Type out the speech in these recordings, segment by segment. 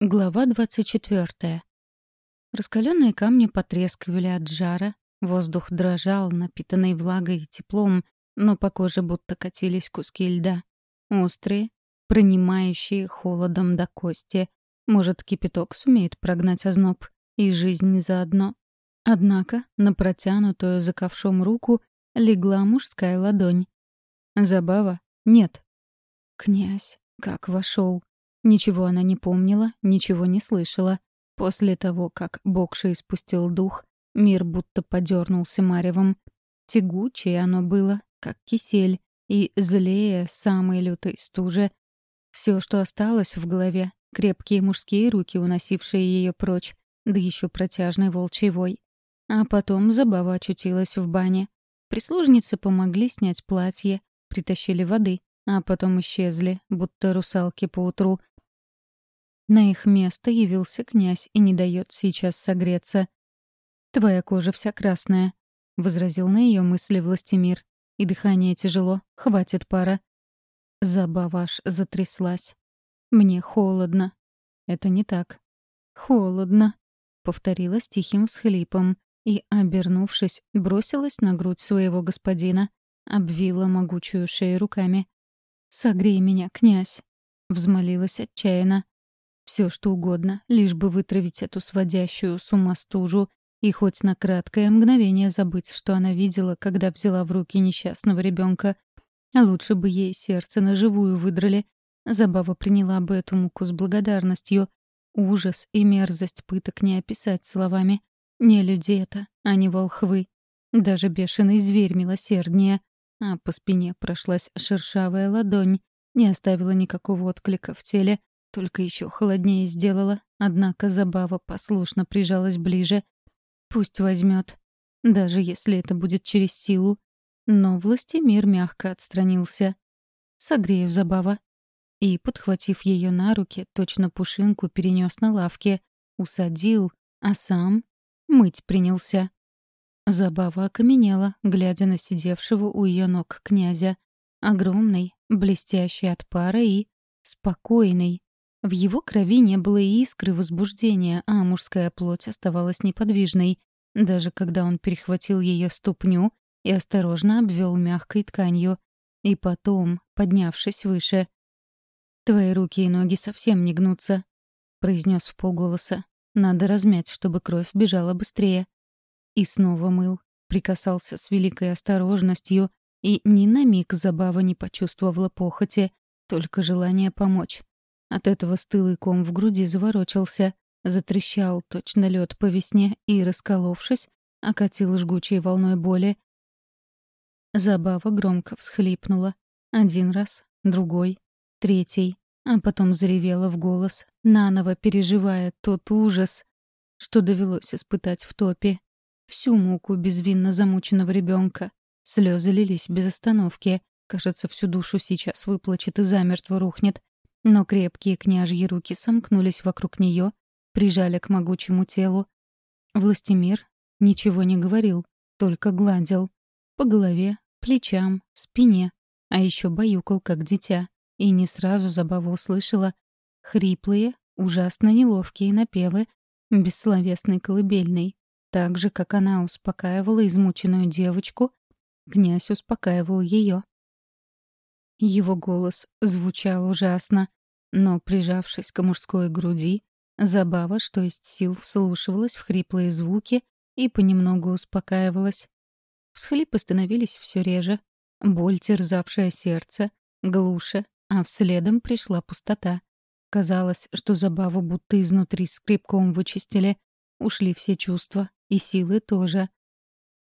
Глава 24. Раскаленные камни потрескивали от жара, воздух дрожал, напитанный влагой и теплом, но по коже будто катились куски льда. Острые, пронимающие холодом до кости. Может, кипяток сумеет прогнать озноб, и жизнь заодно. Однако на протянутую за ковшом руку легла мужская ладонь. Забава? Нет. Князь, как вошел. Ничего она не помнила, ничего не слышала. После того, как Бокша испустил дух, мир будто подернулся маревом. Тягучее оно было, как кисель, и злее самой лютой стужи. Все, что осталось в голове, крепкие мужские руки, уносившие ее прочь, да еще протяжный волчий вой. А потом забава очутилась в бане. Прислужницы помогли снять платье, притащили воды, а потом исчезли, будто русалки поутру, на их место явился князь и не дает сейчас согреться. «Твоя кожа вся красная», — возразил на ее мысли Властимир. «И дыхание тяжело, хватит пара». Забава аж затряслась. «Мне холодно». «Это не так». «Холодно», — повторила с тихим всхлипом и, обернувшись, бросилась на грудь своего господина, обвила могучую шею руками. «Согрей меня, князь», — взмолилась отчаянно. Все что угодно, лишь бы вытравить эту сводящую с ума стужу и хоть на краткое мгновение забыть, что она видела, когда взяла в руки несчастного ребенка. А лучше бы ей сердце на живую выдрали. Забава приняла бы эту муку с благодарностью. Ужас и мерзость пыток не описать словами. Не люди это, а не волхвы. Даже бешеный зверь милосерднее. А по спине прошлась шершавая ладонь, не оставила никакого отклика в теле, только еще холоднее сделала, однако забава послушно прижалась ближе. Пусть возьмет, даже если это будет через силу. Но властемир мягко отстранился. «Согрею забава». И, подхватив ее на руки, точно пушинку перенес на лавке, усадил, а сам мыть принялся. Забава окаменела, глядя на сидевшего у ее ног князя. Огромный, блестящий от пара и спокойный. В его крови не было и искры возбуждения, а мужская плоть оставалась неподвижной, даже когда он перехватил ее ступню и осторожно обвел мягкой тканью. И потом, поднявшись выше, «Твои руки и ноги совсем не гнутся», — произнес в полголоса. «Надо размять, чтобы кровь бежала быстрее». И снова мыл, прикасался с великой осторожностью, и ни на миг забава не почувствовала похоти, только желание помочь. От этого стылый ком в груди заворочился, затрещал точно лед по весне и, расколовшись, окатил жгучей волной боли. Забава громко всхлипнула. Один раз, другой, третий, а потом заревела в голос, наново переживая тот ужас, что довелось испытать в топе. Всю муку безвинно замученного ребенка. Слезы лились без остановки. Кажется, всю душу сейчас выплачет и замертво рухнет. Но крепкие княжьи руки сомкнулись вокруг нее, прижали к могучему телу. Властимир ничего не говорил, только гладил. По голове, плечам, спине, а еще баюкал, как дитя. И не сразу забава услышала хриплые, ужасно неловкие напевы бессловесной колыбельной. Так же, как она успокаивала измученную девочку, князь успокаивал ее. Его голос звучал ужасно, но, прижавшись к мужской груди, забава, что есть сил, вслушивалась в хриплые звуки и понемногу успокаивалась. Всхлипы становились все реже, боль, терзавшая сердце, глуше, а вследом пришла пустота. Казалось, что забаву будто изнутри скрипком вычистили, ушли все чувства, и силы тоже.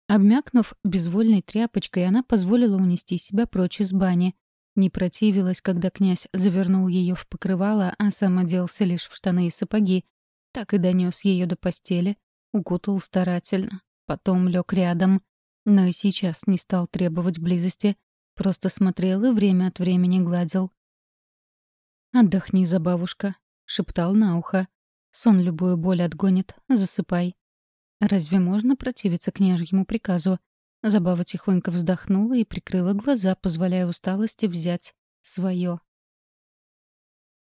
Обмякнув безвольной тряпочкой, она позволила унести себя прочь из бани, не противилась, когда князь завернул ее в покрывало, а сам оделся лишь в штаны и сапоги. Так и донес ее до постели, укутал старательно. Потом лег рядом. Но и сейчас не стал требовать близости. Просто смотрел и время от времени гладил. «Отдохни, забавушка», — шептал на ухо. «Сон любую боль отгонит. Засыпай». Разве можно противиться княжьему приказу? Забава тихонько вздохнула и прикрыла глаза, позволяя усталости взять свое.